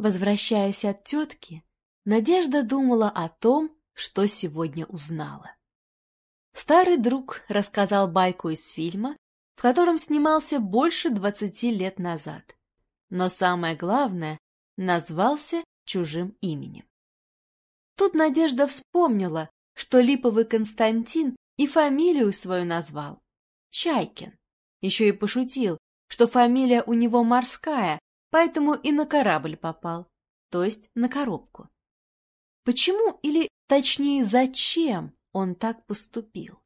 Возвращаясь от тетки, Надежда думала о том, что сегодня узнала. Старый друг рассказал байку из фильма, в котором снимался больше двадцати лет назад. Но самое главное, назвался чужим именем. Тут Надежда вспомнила, что липовый Константин и фамилию свою назвал — Чайкин. Еще и пошутил, что фамилия у него морская, поэтому и на корабль попал, то есть на коробку. Почему или, точнее, зачем он так поступил?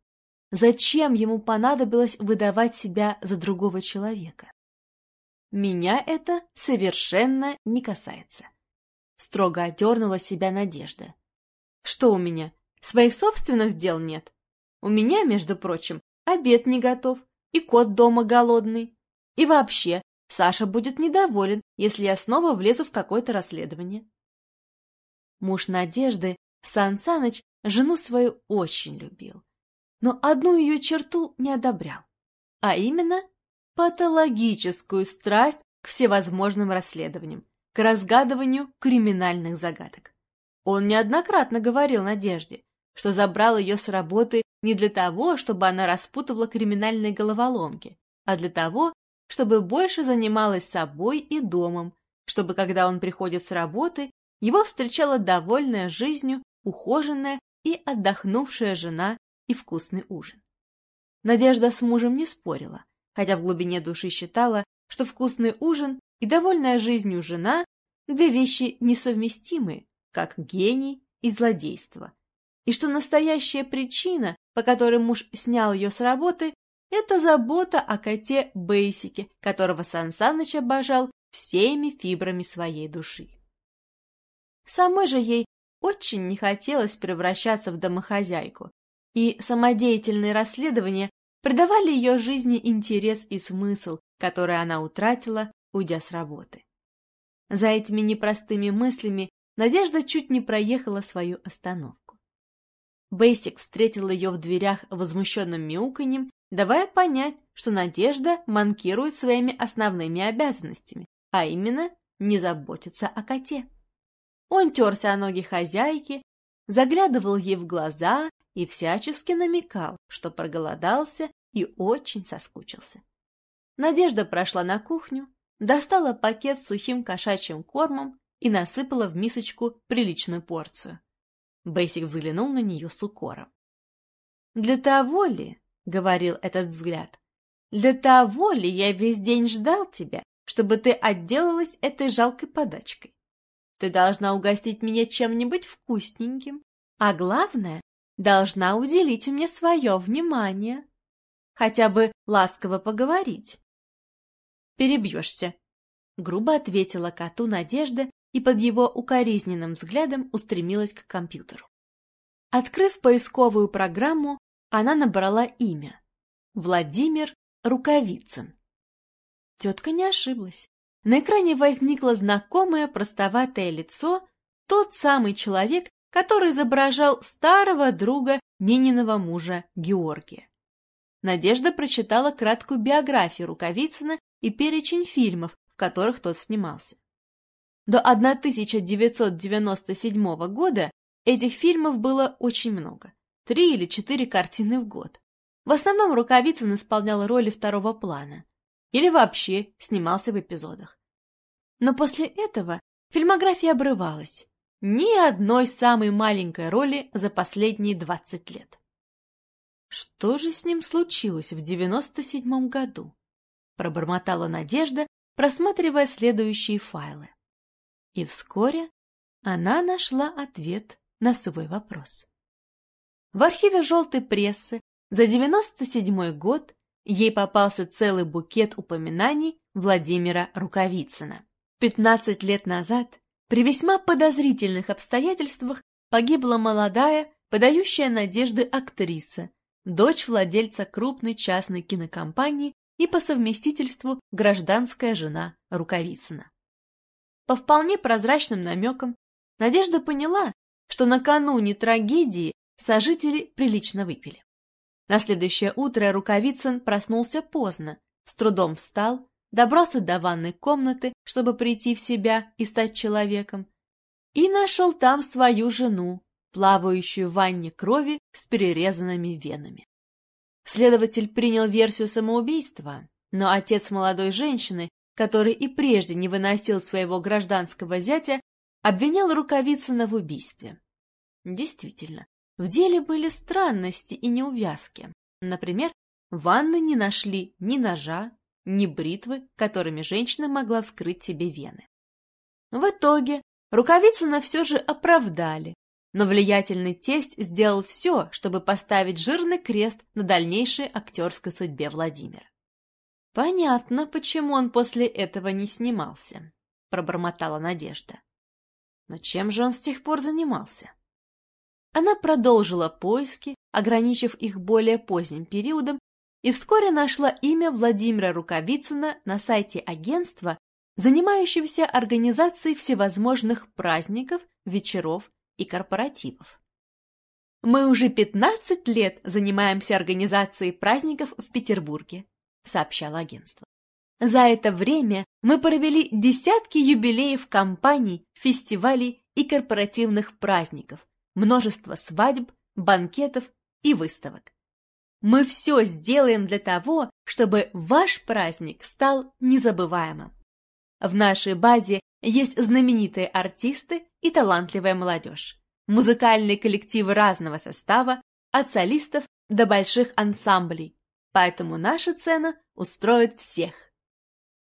Зачем ему понадобилось выдавать себя за другого человека? Меня это совершенно не касается. Строго отдернула себя Надежда. Что у меня, своих собственных дел нет? У меня, между прочим, обед не готов, и кот дома голодный. И вообще, Саша будет недоволен, если я снова влезу в какое-то расследование. Муж Надежды, Сан Саныч, жену свою очень любил, но одну ее черту не одобрял, а именно патологическую страсть к всевозможным расследованиям, к разгадыванию криминальных загадок. Он неоднократно говорил Надежде, что забрал ее с работы не для того, чтобы она распутывала криминальные головоломки, а для того, чтобы больше занималась собой и домом, чтобы, когда он приходит с работы, его встречала довольная жизнью, ухоженная и отдохнувшая жена и вкусный ужин. Надежда с мужем не спорила, хотя в глубине души считала, что вкусный ужин и довольная жизнью жена – две вещи несовместимые, как гений и злодейство, и что настоящая причина, по которой муж снял ее с работы, это забота о коте Бейсике, которого Сан Саныч обожал всеми фибрами своей души. Самой же ей очень не хотелось превращаться в домохозяйку, и самодеятельные расследования придавали ее жизни интерес и смысл, который она утратила, уйдя с работы. За этими непростыми мыслями Надежда чуть не проехала свою остановку. Бейсик встретил ее в дверях возмущенным мяуканьем давая понять, что Надежда манкирует своими основными обязанностями, а именно не заботиться о коте. Он терся о ноги хозяйки, заглядывал ей в глаза и всячески намекал, что проголодался и очень соскучился. Надежда прошла на кухню, достала пакет с сухим кошачьим кормом и насыпала в мисочку приличную порцию. Бейсик взглянул на нее с укором. Для того ли, — говорил этот взгляд. «Для того ли я весь день ждал тебя, чтобы ты отделалась этой жалкой подачкой? Ты должна угостить меня чем-нибудь вкусненьким, а главное, должна уделить мне свое внимание. Хотя бы ласково поговорить». «Перебьешься», — грубо ответила коту Надежда и под его укоризненным взглядом устремилась к компьютеру. Открыв поисковую программу, она набрала имя. Владимир Рукавицын. Тетка не ошиблась. На экране возникло знакомое простоватое лицо, тот самый человек, который изображал старого друга Нининого мужа Георгия. Надежда прочитала краткую биографию Рукавицына и перечень фильмов, в которых тот снимался. До 1997 года этих фильмов было очень много три или четыре картины в год. В основном Рукавицын исполнял роли второго плана или вообще снимался в эпизодах. Но после этого фильмография обрывалась. Ни одной самой маленькой роли за последние двадцать лет. Что же с ним случилось в девяносто седьмом году? Пробормотала Надежда, просматривая следующие файлы. И вскоре она нашла ответ на свой вопрос. В архиве «Желтой прессы» за 97 год ей попался целый букет упоминаний Владимира Рукавицына. 15 лет назад при весьма подозрительных обстоятельствах погибла молодая, подающая надежды актриса, дочь владельца крупной частной кинокомпании и по совместительству гражданская жена Рукавицына. По вполне прозрачным намекам Надежда поняла, что накануне трагедии Сожители прилично выпили. На следующее утро Рукавицын проснулся поздно, с трудом встал, добрался до ванной комнаты, чтобы прийти в себя и стать человеком, и нашел там свою жену, плавающую в ванне крови с перерезанными венами. Следователь принял версию самоубийства, но отец молодой женщины, который и прежде не выносил своего гражданского зятя, обвинял Рукавицына в убийстве. Действительно, в деле были странности и неувязки. Например, в ванной не нашли ни ножа, ни бритвы, которыми женщина могла вскрыть себе вены. В итоге Рукавицына все же оправдали, но влиятельный тесть сделал все, чтобы поставить жирный крест на дальнейшей актерской судьбе Владимира. «Понятно, почему он после этого не снимался», — пробормотала Надежда. «Но чем же он с тех пор занимался?» Она продолжила поиски, ограничив их более поздним периодом, и вскоре нашла имя Владимира Рукавицына на сайте агентства, занимающегося организацией всевозможных праздников, вечеров и корпоративов. «Мы уже 15 лет занимаемся организацией праздников в Петербурге», — сообщало агентство. «За это время мы провели десятки юбилеев компаний, фестивалей и корпоративных праздников, множество свадеб, банкетов и выставок. Мы все сделаем для того, чтобы ваш праздник стал незабываемым. В нашей базе есть знаменитые артисты и талантливая молодежь, музыкальные коллективы разного состава, от солистов до больших ансамблей, поэтому наша цена устроит всех.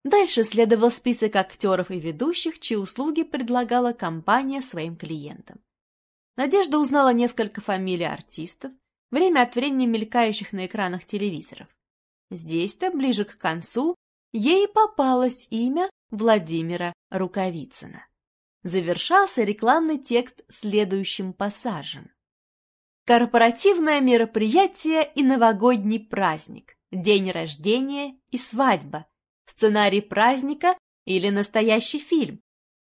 Дальше следовал список актеров и ведущих, чьи услуги предлагала компания своим клиентам. Надежда узнала несколько фамилий артистов, время от времени мелькающих на экранах телевизоров. Здесь-то, ближе к концу, ей попалось имя Владимира Рукавицына. Завершался рекламный текст следующим пассажем. Корпоративное мероприятие и новогодний праздник, день рождения и свадьба, сценарий праздника или настоящий фильм.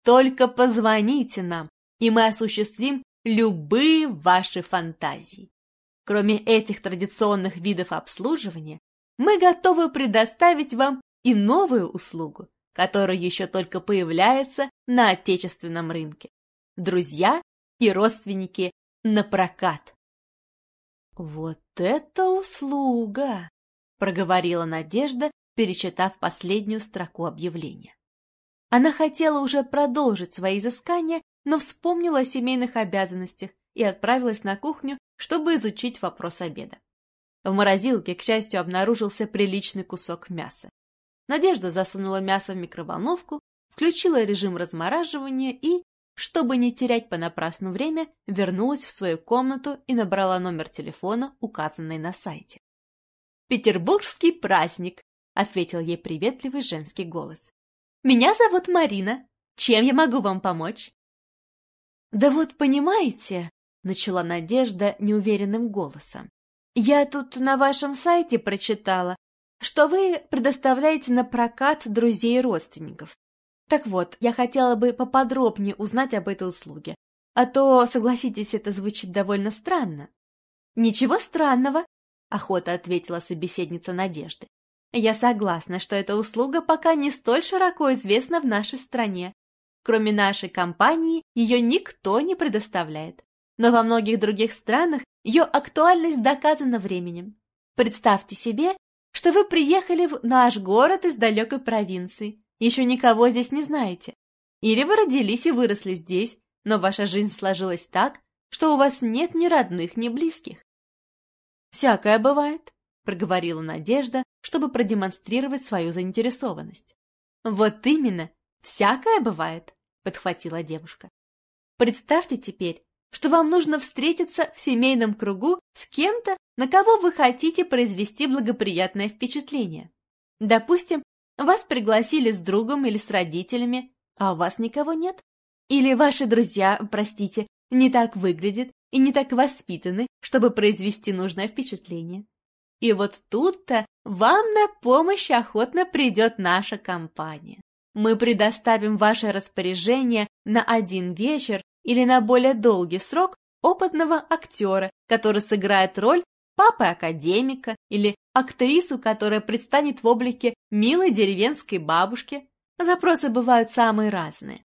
Только позвоните нам, и мы осуществим любые ваши фантазии. Кроме этих традиционных видов обслуживания, мы готовы предоставить вам и новую услугу, которая еще только появляется на отечественном рынке. Друзья и родственники на прокат. «Вот это услуга!» — проговорила Надежда, перечитав последнюю строку объявления. Она хотела уже продолжить свои изыскания, но вспомнила о семейных обязанностях и отправилась на кухню, чтобы изучить вопрос обеда. В морозилке, к счастью, обнаружился приличный кусок мяса. Надежда засунула мясо в микроволновку, включила режим размораживания и, чтобы не терять понапрасну время, вернулась в свою комнату и набрала номер телефона, указанный на сайте. «Петербургский праздник», — ответил ей приветливый женский голос. «Меня зовут Марина. Чем я могу вам помочь?» «Да вот понимаете», — начала Надежда неуверенным голосом, «я тут на вашем сайте прочитала, что вы предоставляете на прокат друзей и родственников. Так вот, я хотела бы поподробнее узнать об этой услуге, а то, согласитесь, это звучит довольно странно». «Ничего странного», — охотно ответила собеседница Надежды. «Я согласна, что эта услуга пока не столь широко известна в нашей стране, Кроме нашей компании, ее никто не предоставляет. Но во многих других странах ее актуальность доказана временем. Представьте себе, что вы приехали в наш город из далекой провинции, еще никого здесь не знаете. Или вы родились и выросли здесь, но ваша жизнь сложилась так, что у вас нет ни родных, ни близких. «Всякое бывает», — проговорила Надежда, чтобы продемонстрировать свою заинтересованность. «Вот именно, «Всякое бывает», — подхватила девушка. «Представьте теперь, что вам нужно встретиться в семейном кругу с кем-то, на кого вы хотите произвести благоприятное впечатление. Допустим, вас пригласили с другом или с родителями, а у вас никого нет. Или ваши друзья, простите, не так выглядят и не так воспитаны, чтобы произвести нужное впечатление. И вот тут-то вам на помощь охотно придет наша компания. Мы предоставим ваше распоряжение на один вечер или на более долгий срок опытного актера, который сыграет роль папы-академика или актрису, которая предстанет в облике милой деревенской бабушки. запросы бывают самые разные.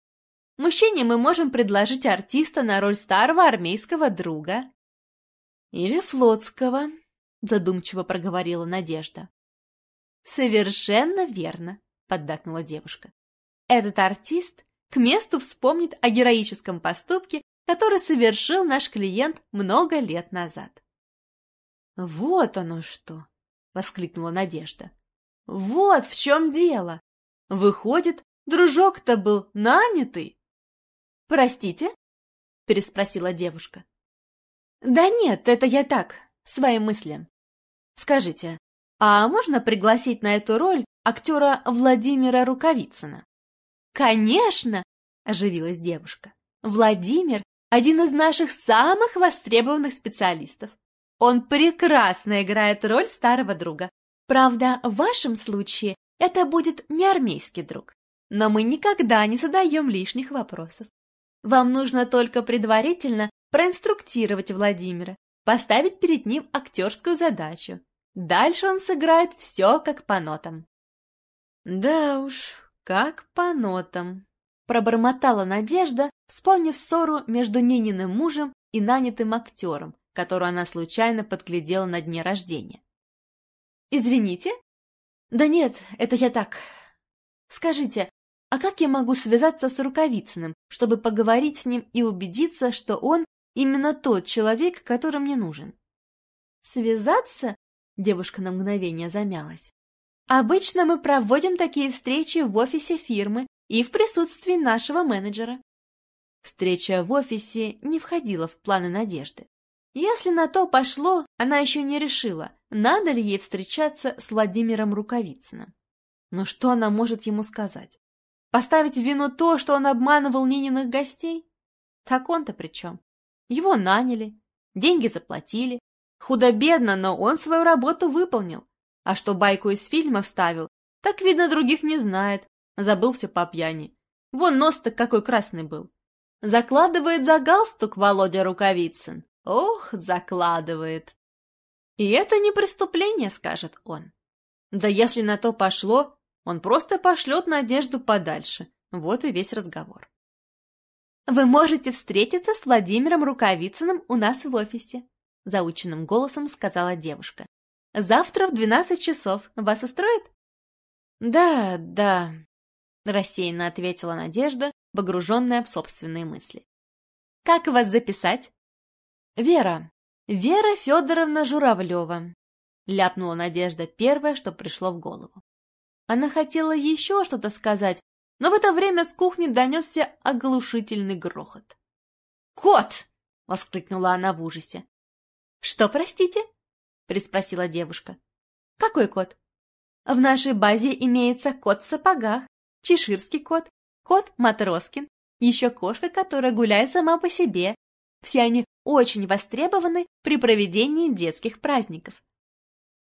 Мужчине мы можем предложить артиста на роль старого армейского друга. Или флотского, задумчиво проговорила Надежда. Совершенно верно, поддакнула девушка. Этот артист к месту вспомнит о героическом поступке, который совершил наш клиент много лет назад. «Вот оно что!» — воскликнула Надежда. «Вот в чем дело! Выходит, дружок-то был нанятый?» «Простите?» — переспросила девушка. «Да нет, это я так, своим мыслям. Скажите, а можно пригласить на эту роль актера Владимира Рукавицына?» «Конечно!» – оживилась девушка. «Владимир – один из наших самых востребованных специалистов. Он прекрасно играет роль старого друга. Правда, в вашем случае это будет не армейский друг. Но мы никогда не задаем лишних вопросов. Вам нужно только предварительно проинструктировать Владимира, поставить перед ним актерскую задачу. Дальше он сыграет все как по нотам. Да уж, как по нотам. Пробормотала Надежда, вспомнив ссору между Нининым мужем и нанятым актером, которую она случайно подглядела на дне рождения. «Извините?» «Да нет, это я так. Скажите, а как я могу связаться с Рукавицыным, чтобы поговорить с ним и убедиться, что он именно тот человек, который мне нужен?» «Связаться?» — девушка на мгновение замялась. Обычно мы проводим такие встречи в офисе фирмы и в присутствии нашего менеджера. Встреча в офисе не входила в планы Надежды. Если на то пошло, она еще не решила, надо ли ей встречаться с Владимиром Рукавицыным. Но что она может ему сказать? Поставить в вину то, что он обманывал Нининых гостей? Так он-то при чем? Его наняли, деньги заплатили. Худо-бедно, но он свою работу выполнил. А что байку из фильма вставил, так, видно, других не знает. Забылся по пьяни. Вон нос-то какой красный был. Закладывает за галстук Володя Рукавицын. Ох, закладывает. И это не преступление, скажет он. Да если на то пошло, он просто пошлет Надежду подальше. Вот и весь разговор. Вы можете встретиться с Владимиром Рукавицыным у нас в офисе, заученным голосом сказала девушка. Завтра в двенадцать часов. Вас устроит? Да, да, рассеянно ответила Надежда, погруженная в собственные мысли. Как вас записать? Вера. Вера Федоровна Журавлева. Ляпнула Надежда первое, что пришло в голову. Она хотела еще что-то сказать, но в это время с кухни донесся оглушительный грохот. «Кот!» — воскликнула она в ужасе. «Что, простите?» — приспросила девушка. «Какой кот?» «В нашей базе имеется кот в сапогах, чеширский кот, кот Матроскин, еще кошка, которая гуляет сама по себе. Все они очень востребованы при проведении детских праздников».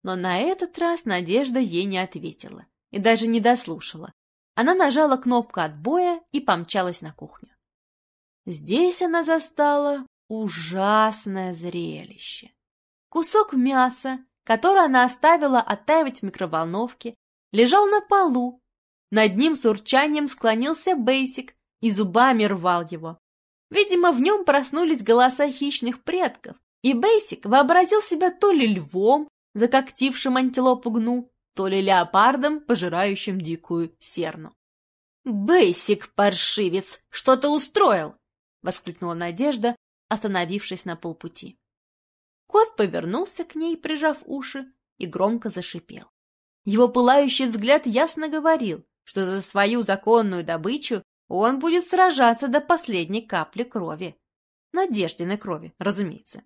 Но на этот раз Надежда ей не ответила и даже не дослушала. Она нажала кнопку отбоя и помчалась на кухню. Здесь она застала ужасное зрелище. Кусок мяса, который она оставила оттаивать в микроволновке, лежал на полу. Над ним с урчанием склонился Бейсик и зубами рвал его. Видимо, в нем проснулись голоса хищных предков, и Бейсик вообразил себя то ли львом, закоктившим антилопу гну, то ли леопардом, пожирающим дикую серну. «Бейсик, паршивец, что ты устроил?» — воскликнула Надежда, остановившись на полпути. Кот повернулся к ней, прижав уши, и громко зашипел. Его пылающий взгляд ясно говорил, что за свою законную добычу он будет сражаться до последней капли крови. Надеждиной крови, разумеется.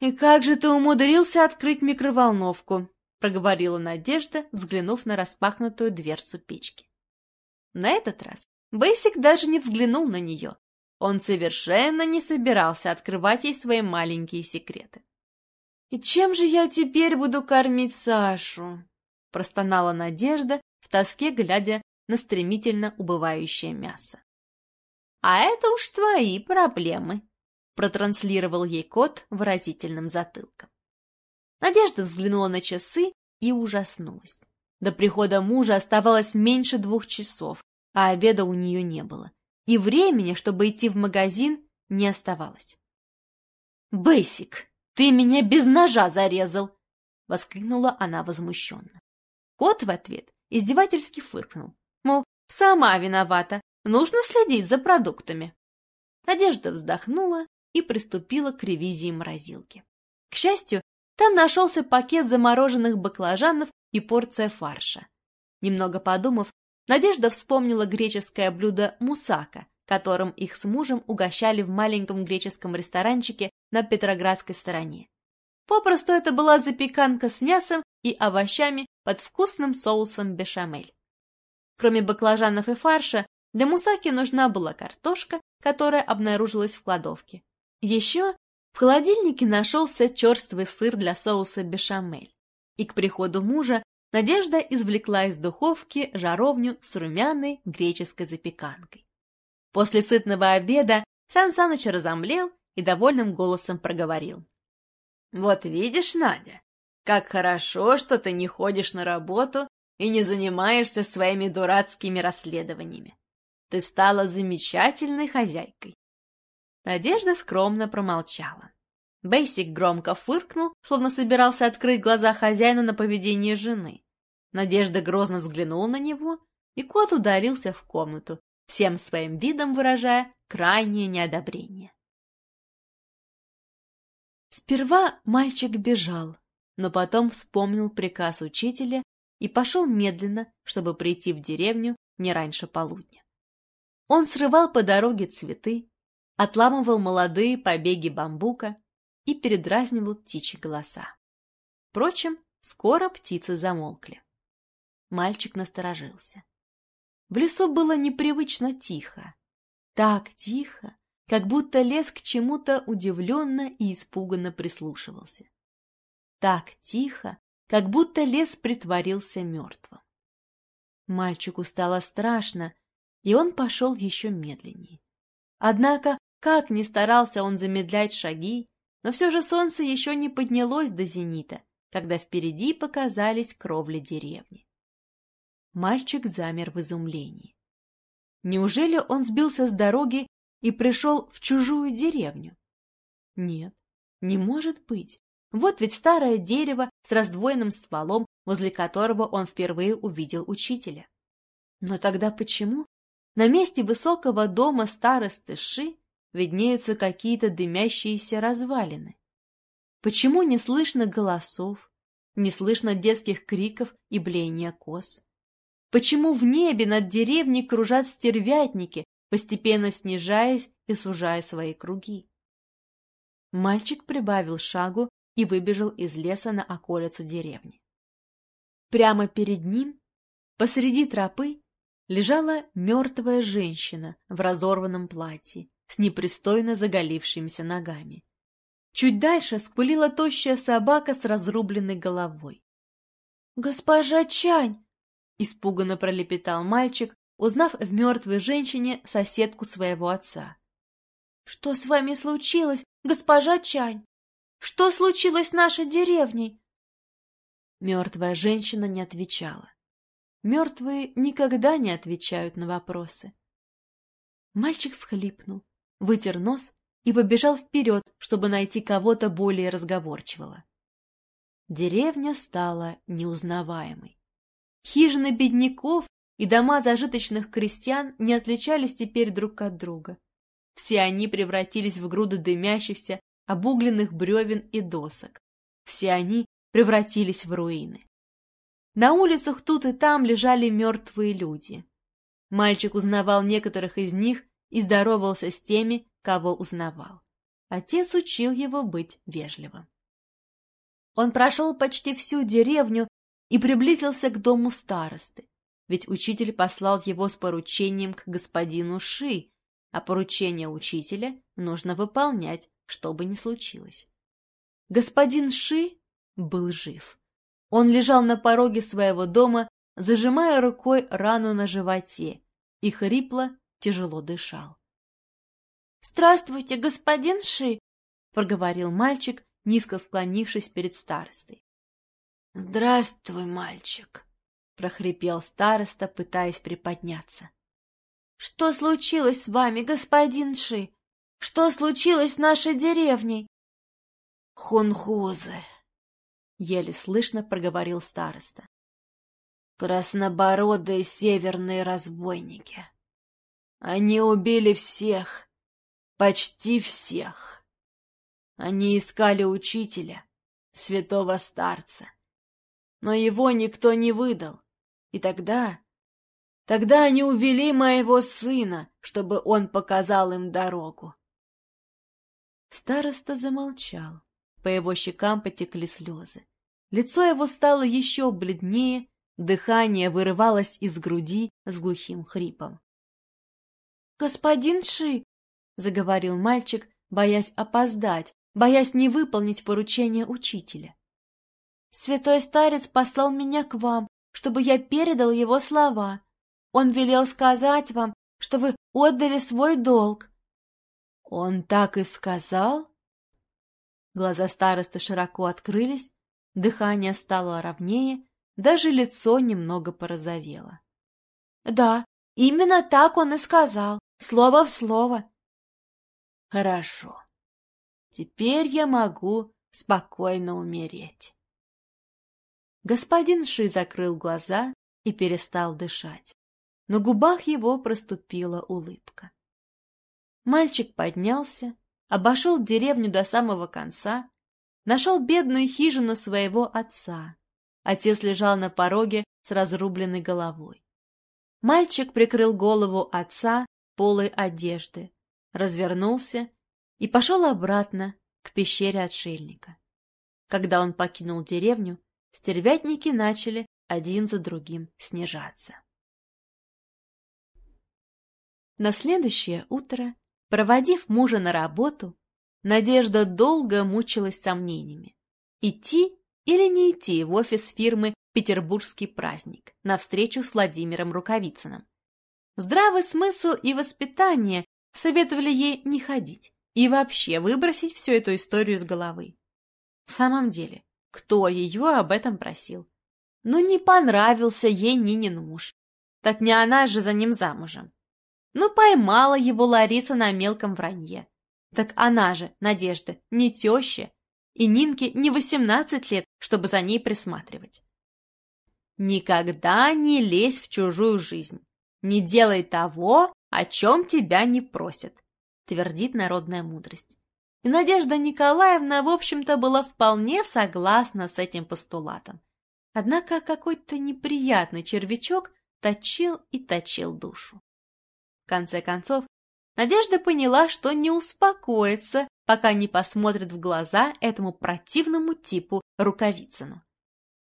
«И как же ты умудрился открыть микроволновку?» — проговорила Надежда, взглянув на распахнутую дверцу печки. На этот раз Бейсик даже не взглянул на нее, он совершенно не собирался открывать ей свои маленькие секреты. «И чем же я теперь буду кормить Сашу?» — простонала Надежда, в тоске глядя на стремительно убывающее мясо. «А это уж твои проблемы», — протранслировал ей кот выразительным затылком. Надежда взглянула на часы и ужаснулась. До прихода мужа оставалось меньше двух часов, а обеда у нее не было. И времени, чтобы идти в магазин, не оставалось. «Бэсик, ты меня без ножа зарезал!» — воскликнула она возмущенно. Кот в ответ издевательски фыркнул, мол, сама виновата, нужно следить за продуктами. Надежда вздохнула и приступила к ревизии морозилки. К счастью, там нашелся пакет замороженных баклажанов и порция фарша. Немного подумав, Надежда вспомнила греческое блюдо мусака, которым их с мужем угощали в маленьком греческом ресторанчике на Петроградской стороне. Попросту это была запеканка с мясом и овощами под вкусным соусом бешамель. Кроме баклажанов и фарша, для мусаки нужна была картошка, которая обнаружилась в кладовке. Еще в холодильнике нашелся черствый сыр для соуса бешамель. И к приходу мужа Надежда извлекла из духовки жаровню с румяной греческой запеканкой. После сытного обеда Сан Саныч разомлел и довольным голосом проговорил. — Вот видишь, Надя, как хорошо, что ты не ходишь на работу и не занимаешься своими дурацкими расследованиями. Ты стала замечательной хозяйкой. Надежда скромно промолчала. Бейсик громко фыркнул, словно собирался открыть глаза хозяину на поведение жены. Надежда грозно взглянула на него, и кот удалился в комнату, всем своим видом выражая крайнее неодобрение. Сперва мальчик бежал, но потом вспомнил приказ учителя и пошел медленно, чтобы прийти в деревню не раньше полудня. Он срывал по дороге цветы, отламывал молодые побеги бамбука и передразнивал птичьи голоса. Впрочем, скоро птицы замолкли. Мальчик насторожился. В лесу было непривычно тихо. Так тихо, как будто лес к чему-то удивленно и испуганно прислушивался. Так тихо, как будто лес притворился мертвым. Мальчику стало страшно, и он пошел еще медленнее. Однако, как ни старался он замедлять шаги, но все же солнце еще не поднялось до зенита, когда впереди показались кровли деревни. Мальчик замер в изумлении. Неужели он сбился с дороги и пришел в чужую деревню? Нет, не может быть. Вот ведь старое дерево с раздвоенным стволом, возле которого он впервые увидел учителя. Но тогда почему на месте высокого дома старосты Ши виднеются какие-то дымящиеся развалины? Почему не слышно голосов, не слышно детских криков и блеяния коз? Почему в небе над деревней кружат стервятники, постепенно снижаясь и сужая свои круги? Мальчик прибавил шагу и выбежал из леса на околицу деревни. Прямо перед ним, посреди тропы, лежала мертвая женщина в разорванном платье с непристойно заголившимися ногами. Чуть дальше скулила тощая собака с разрубленной головой. «Госпожа Чань!» — испуганно пролепетал мальчик, узнав в мертвой женщине соседку своего отца. «Что с вами случилось, госпожа Чань? Что случилось с нашей деревней?» Мертвая женщина не отвечала. Мертвые никогда не отвечают на вопросы. Мальчик схлипнул, вытер нос и побежал вперед, чтобы найти кого-то более разговорчивого. Деревня стала неузнаваемой. Хижины бедняков и дома зажиточных крестьян не отличались теперь друг от друга. Все они превратились в груды дымящихся, обугленных бревен и досок. Все они превратились в руины. На улицах тут и там лежали мертвые люди. Мальчик узнавал некоторых из них и здоровался с теми, кого узнавал. Отец учил его быть вежливым. Он прошел почти всю деревню и приблизился к дому старосты, ведь учитель послал его с поручением к господину Ши, а поручение учителя нужно выполнять, что бы ни случилось. Господин Ши был жив. Он лежал на пороге своего дома, зажимая рукой рану на животе, и хрипло, тяжело дышал. — Здравствуйте, господин Ши! — проговорил мальчик, низко склонившись перед старостой. — Здравствуй, мальчик! прохрипел староста, пытаясь приподняться. «Что случилось с вами, господин Ши? Что случилось с нашей деревней?» «Хунхузы», — еле слышно проговорил староста. «Краснобородые северные разбойники. Они убили всех, почти всех. Они искали учителя, святого старца, но его никто не выдал. И тогда... Тогда они увели моего сына, чтобы он показал им дорогу. Староста замолчал. По его щекам потекли слезы. Лицо его стало еще бледнее, дыхание вырывалось из груди с глухим хрипом. — Господин Ши, — заговорил мальчик, боясь опоздать, боясь не выполнить поручение учителя. — Святой старец послал меня к вам, чтобы я передал его слова. Он велел сказать вам, что вы отдали свой долг. — Он так и сказал? Глаза старосты широко открылись, дыхание стало ровнее, даже лицо немного порозовело. — Да, именно так он и сказал, слово в слово. — Хорошо. Теперь я могу спокойно умереть. Господин Ши закрыл глаза и перестал дышать. На губах его проступила улыбка. Мальчик поднялся, обошел деревню до самого конца, нашел бедную хижину своего отца. Отец лежал на пороге с разрубленной головой. Мальчик прикрыл голову отца полой одежды, развернулся и пошел обратно к пещере отшельника. Когда он покинул деревню, стервятники начали один за другим снижаться. На следующее утро, проводив мужа на работу, Надежда долго мучилась сомнениями. Идти или не идти в офис фирмы «Петербургский праздник» на встречу с Владимиром Рукавицыным. Здравый смысл и воспитание советовали ей не ходить и вообще выбросить всю эту историю с головы. В самом деле, кто ее об этом просил? Ну, не понравился ей Нинин муж. Так не она же за ним замужем. Ну, поймала его Лариса на мелком вранье. Так она же, Надежда, не теща. И Нинке не восемнадцать лет, чтобы за ней присматривать. Никогда не лезь в чужую жизнь. Не делай того, о чем тебя не просят, твердит народная мудрость. И Надежда Николаевна, в общем-то, была вполне согласна с этим постулатом. Однако какой-то неприятный червячок точил и точил душу. В конце концов, Надежда поняла, что не успокоится, пока не посмотрит в глаза этому противному типу Рукавицыну.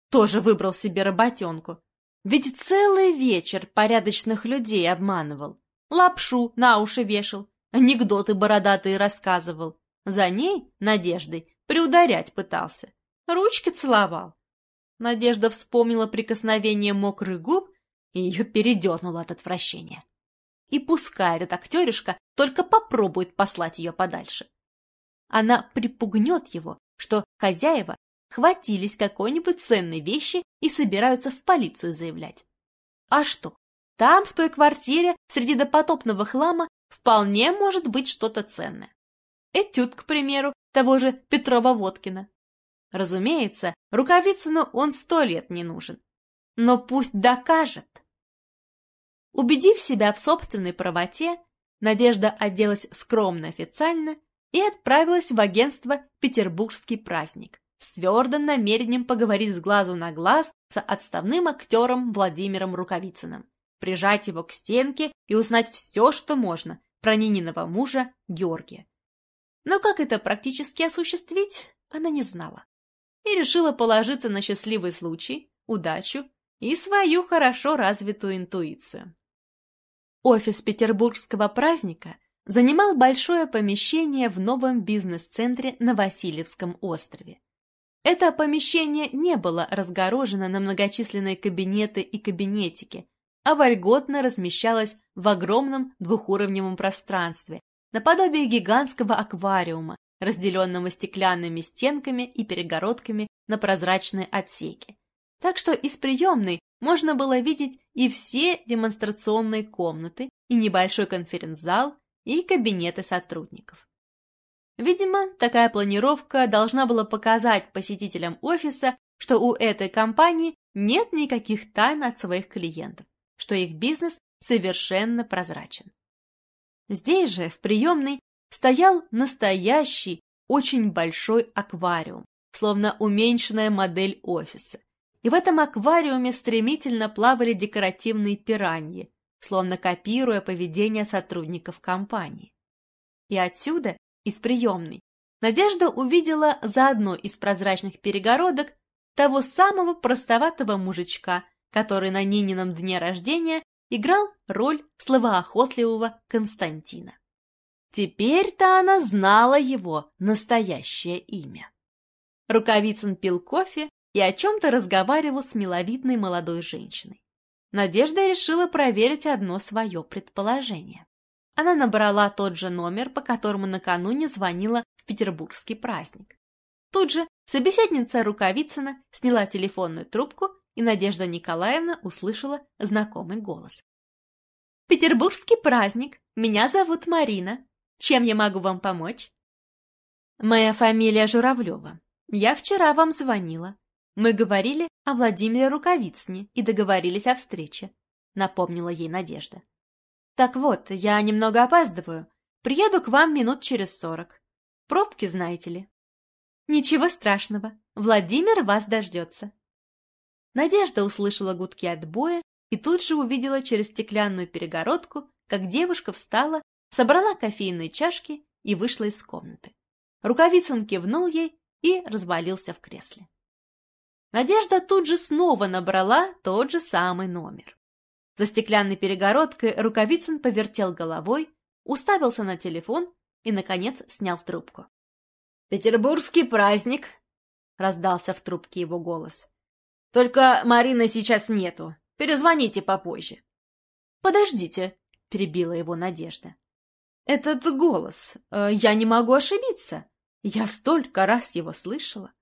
Тоже выбрал себе работенку. Ведь целый вечер порядочных людей обманывал, лапшу на уши вешал, анекдоты бородатые рассказывал, за ней, Надеждой, приударять пытался. Ручки целовал. Надежда вспомнила прикосновение мокрых губ, и ее передернуло от отвращения. И пускай этот актеришка только попробует послать ее подальше. Она припугнет его, что хозяева хватились какой-нибудь ценной вещи и собираются в полицию заявлять. А что? Там, в той квартире, среди допотопного хлама, вполне может быть что-то ценное этюд, к примеру, того же Петрова-Водкина. Разумеется, Рукавицыну он сто лет не нужен. Но пусть докажет. Убедив себя в собственной правоте, Надежда оделась скромно официально и отправилась в агентство «Петербургский праздник» с твердым намерением поговорить с глазу на глаз с отставным актером Владимиром Рукавицыным, прижать его к стенке и узнать все, что можно про Нининого мужа Георгия. Но как это практически осуществить, она не знала. И решила положиться на счастливый случай, удачу и свою хорошо развитую интуицию. Офис петербургского праздника занимал большое помещение в новом бизнес-центре на Васильевском острове. Это помещение не было разгорожено на многочисленные кабинеты и кабинетики, а вольготно размещалось в огромном двухуровневом пространстве, наподобие гигантского аквариума, разделенного стеклянными стенками и перегородками на прозрачные отсеки. Так что из приемной можно было видеть и все демонстрационные комнаты, и небольшой конференц-зал, и кабинеты сотрудников. Видимо, такая планировка должна была показать посетителям офиса, что у этой компании нет никаких тайн от своих клиентов, что их бизнес совершенно прозрачен. Здесь же, в приемной, стоял настоящий, очень большой аквариум, словно уменьшенная модель офиса. И в этом аквариуме стремительно плавали декоративные пираньи, словно копируя поведение сотрудников компании. И отсюда, из приемной, Надежда увидела за одной из прозрачных перегородок того самого простоватого мужичка, который на Нинином дне рождения играл роль словоохотливого Константина. Теперь-то она знала его настоящее имя. Рукавицын пил кофе и о чем-то разговаривал с миловидной молодой женщиной. Надежда решила проверить одно свое предположение. Она набрала тот же номер, по которому накануне звонила в петербургский праздник. Тут же собеседница Рукавицына сняла телефонную трубку, и Надежда Николаевна услышала знакомый голос. «Петербургский праздник. Меня зовут Марина. Чем я могу вам помочь?» «Моя фамилия Журавлева. Я вчера вам звонила. Мы говорили о Владимире Рукавицыне и договорились о встрече», — напомнила ей Надежда. «Так вот, я немного опаздываю. Приеду к вам минут через сорок. Пробки, знаете ли». «Ничего страшного. Владимир вас дождется». Надежда услышала гудки отбоя и тут же увидела через стеклянную перегородку, как девушка встала, собрала кофейные чашки и вышла из комнаты. Рукавицын кивнул ей и развалился в кресле. Надежда тут же снова набрала тот же самый номер. За стеклянной перегородкой Рукавицын повертел головой, уставился на телефон и, наконец, снял трубку. «Петербургский праздник!» — раздался в трубке его голос. «Только Марины сейчас нету. Перезвоните попозже». «Подождите», — перебила его Надежда. «Этот голос, э, я не могу ошибиться. Я столько раз его слышала.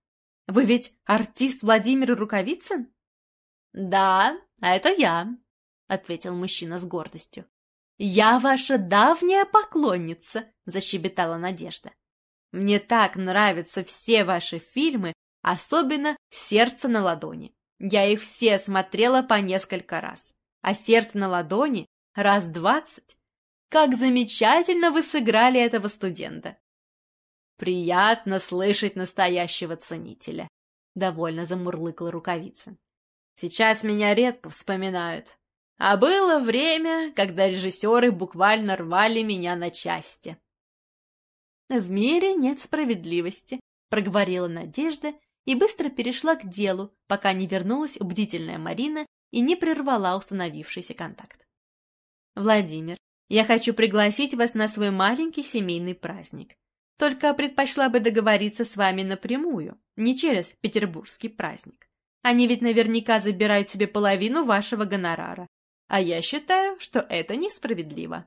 Вы ведь артист Владимир Рукавицын?» «Да, это я», — ответил мужчина с гордостью. «Я ваша давняя поклонница», — защебетала Надежда. «Мне так нравятся все ваши фильмы, особенно «Сердце на ладони». Я их все смотрела по несколько раз, а «Сердце на ладони» раз двадцать. Как замечательно вы сыграли этого студента!» «Приятно слышать настоящего ценителя», — довольно замурлыкала рукавица. «Сейчас меня редко вспоминают, а было время, когда режиссеры буквально рвали меня на части. «В мире нет справедливости», — проговорила Надежда и быстро перешла к делу, пока не вернулась бдительная Марина и не прервала установившийся контакт. «Владимир, я хочу пригласить вас на свой маленький семейный праздник. Только предпочла бы договориться с вами напрямую, не через петербургский праздник. Они ведь наверняка забирают себе половину вашего гонорара, а я считаю, что это несправедливо.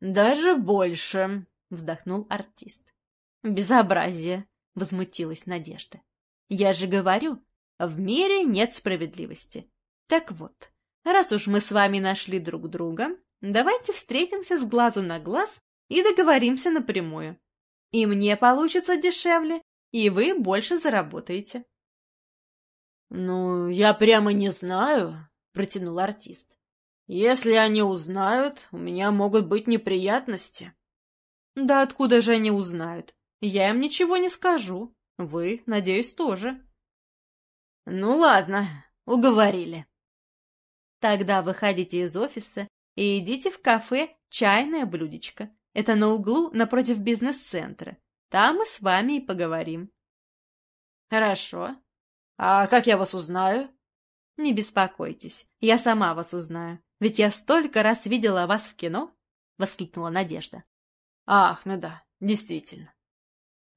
«Даже больше», — вздохнул артист. «Безобразие», — возмутилась Надежда. «Я же говорю, в мире нет справедливости. Так вот, раз уж мы с вами нашли друг друга, давайте встретимся с глазу на глаз и договоримся напрямую. И мне получится дешевле, и вы больше заработаете». «Ну, я прямо не знаю», — протянул артист. Если они узнают, у меня могут быть неприятности. Да откуда же они узнают? Я им ничего не скажу. Вы, надеюсь, тоже. Ну ладно, уговорили. Тогда выходите из офиса и идите в кафе «Чайное блюдечко». Это на углу напротив бизнес-центра. Там мы с вами и поговорим. Хорошо. А как я вас узнаю? Не беспокойтесь, я сама вас узнаю. Ведь я столько раз видела вас в кино!» — воскликнула Надежда. «Ах, ну да, действительно».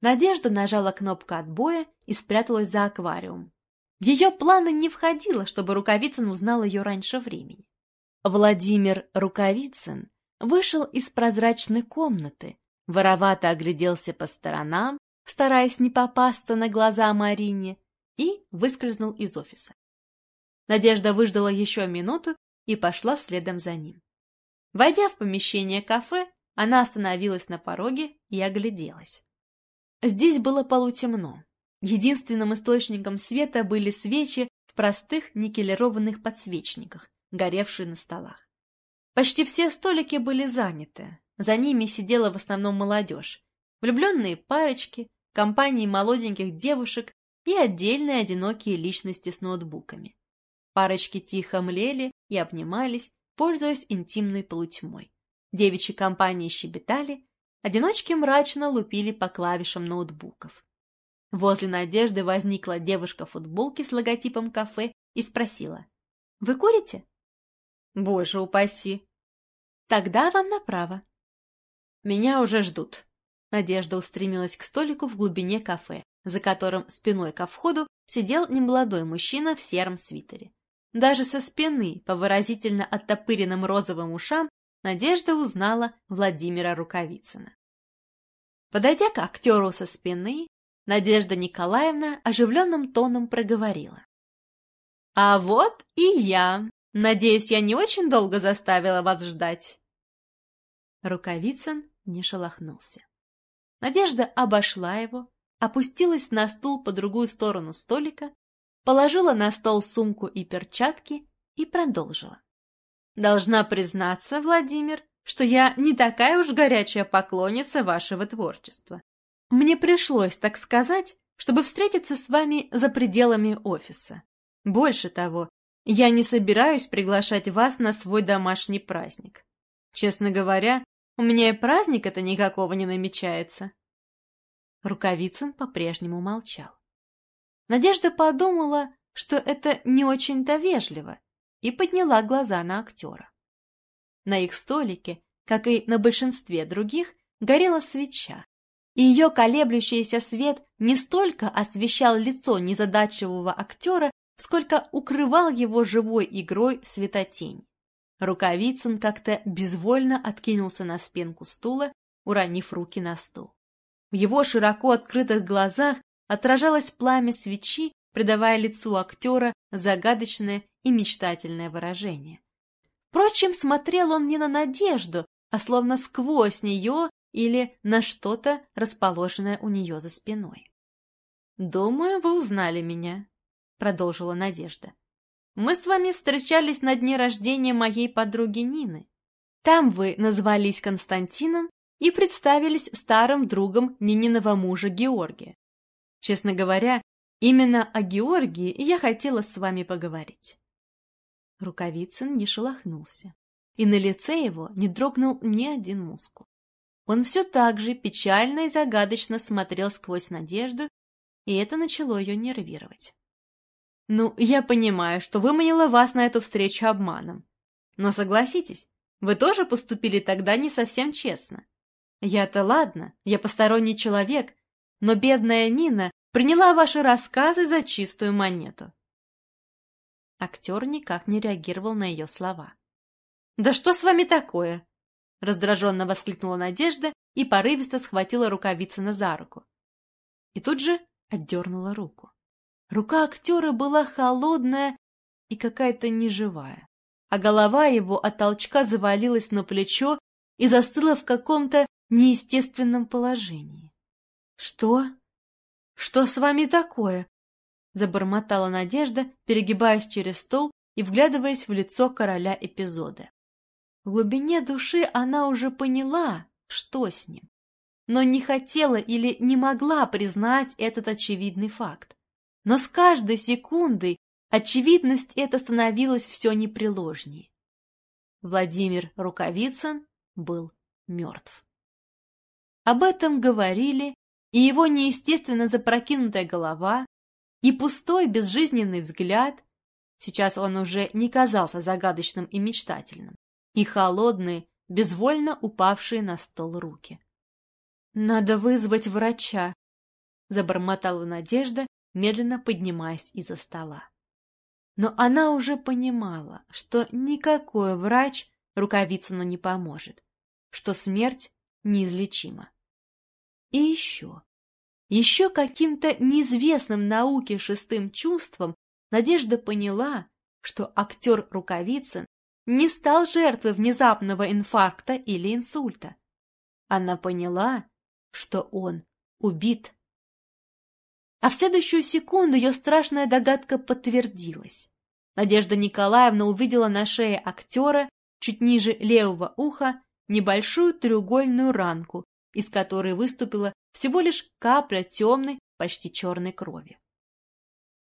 Надежда нажала кнопку отбоя и спряталась за аквариум. В ее планы не входило, чтобы Рукавицын узнал ее раньше времени. Владимир Рукавицын вышел из прозрачной комнаты, воровато огляделся по сторонам, стараясь не попасться на глаза Марине, и выскользнул из офиса. Надежда выждала еще минуту и пошла следом за ним. Войдя в помещение кафе, она остановилась на пороге и огляделась. Здесь было полутемно. Единственным источником света были свечи в простых никелированных подсвечниках, горевшие на столах. Почти все столики были заняты. За ними сидела в основном молодежь. Влюбленные парочки, компании молоденьких девушек и отдельные одинокие личности с ноутбуками. Парочки тихо млели и обнимались, пользуясь интимной полутьмой. Девичьи компании щебетали, одиночки мрачно лупили по клавишам ноутбуков. Возле Надежды возникла девушка в футболке с логотипом кафе и спросила. «Вы курите?» «Боже упаси!» «Тогда вам направо». «Меня уже ждут». Надежда устремилась к столику в глубине кафе, за которым спиной ко входу сидел немолодой мужчина в сером свитере. Даже со спины, по выразительно оттопыренным розовым ушам, Надежда узнала Владимира Рукавицына. Подойдя к актеру со спины, Надежда Николаевна оживленным тоном проговорила. «А вот и я. Надеюсь, я не очень долго заставила вас ждать». Рукавицын не шелохнулся. Надежда обошла его, опустилась на стул по другую сторону столика, положила на стол сумку и перчатки и продолжила. «Должна признаться, Владимир, что я не такая уж горячая поклонница вашего творчества. Мне пришлось, так сказать, чтобы встретиться с вами за пределами офиса. Больше того, я не собираюсь приглашать вас на свой домашний праздник. Честно говоря, у меня и праздник это никакого не намечается. Рукавицын по-прежнему молчал. Надежда подумала, что это не очень-то вежливо, и подняла глаза на актера. На их столике, как и на большинстве других, горела свеча, и ее колеблющийся свет не столько освещал лицо незадачливого актера, сколько укрывал его живой игрой светотень. Рукавицын как-то безвольно откинулся на спинку стула, уронив руки на стол. В его широко открытых глазах отражалось пламя свечи, придавая лицу актера загадочное и мечтательное выражение. Впрочем, смотрел он не на надежду, а словно сквозь нее или на что-то, расположенное у нее за спиной. «Думаю, вы узнали меня», — продолжила Надежда. «Мы с вами встречались на дне рождения моей подруги Нины. Там вы назвались Константином и представились старым другом Нининого мужа Георгия. Честно говоря, именно о Георгии я хотела с вами поговорить». Рукавицын не шелохнулся, и на лице его не дрогнул ни один мускул. Он все так же печально и загадочно смотрел сквозь надежду, и это начало ее нервировать. «Ну, я понимаю, что выманила вас на эту встречу обманом. Но согласитесь, вы тоже поступили тогда не совсем честно. Я-то ладно, я посторонний человек, но бедная Нина приняла ваши рассказы за чистую монету». Актер никак не реагировал на ее слова. «Да что с вами такое?» Раздраженно воскликнула Надежда и порывисто схватила рукавицына за руку. И тут же отдернула руку. Рука актера была холодная и какая-то неживая, а голова его от толчка завалилась на плечо и застыла в каком-то неестественном положении. — Что? Что с вами такое? — забормотала Надежда, перегибаясь через стол и вглядываясь в лицо короля эпизода. В глубине души она уже поняла, что с ним, но не хотела или не могла признать этот очевидный факт. Но с каждой секундой очевидность эта становилась все непреложнее. Владимир Рукавицын был мертв. Об этом говорили и его неестественно запрокинутая голова, и пустой безжизненный взгляд, сейчас он уже не казался загадочным и мечтательным, и холодные, безвольно упавшие на стол руки. «Надо вызвать врача», — забормотала Надежда, медленно поднимаясь из-за стола. Но она уже понимала, что никакой врач Рукавицыну не поможет, что смерть неизлечима. И еще, еще каким-то неизвестным науке шестым чувством Надежда поняла, что актер Рукавицын не стал жертвой внезапного инфаркта или инсульта. Она поняла, что он убит. А в следующую секунду ее страшная догадка подтвердилась. Надежда Николаевна увидела на шее актера, чуть ниже левого уха, небольшую треугольную ранку, из которой выступила всего лишь капля темной, почти черной крови.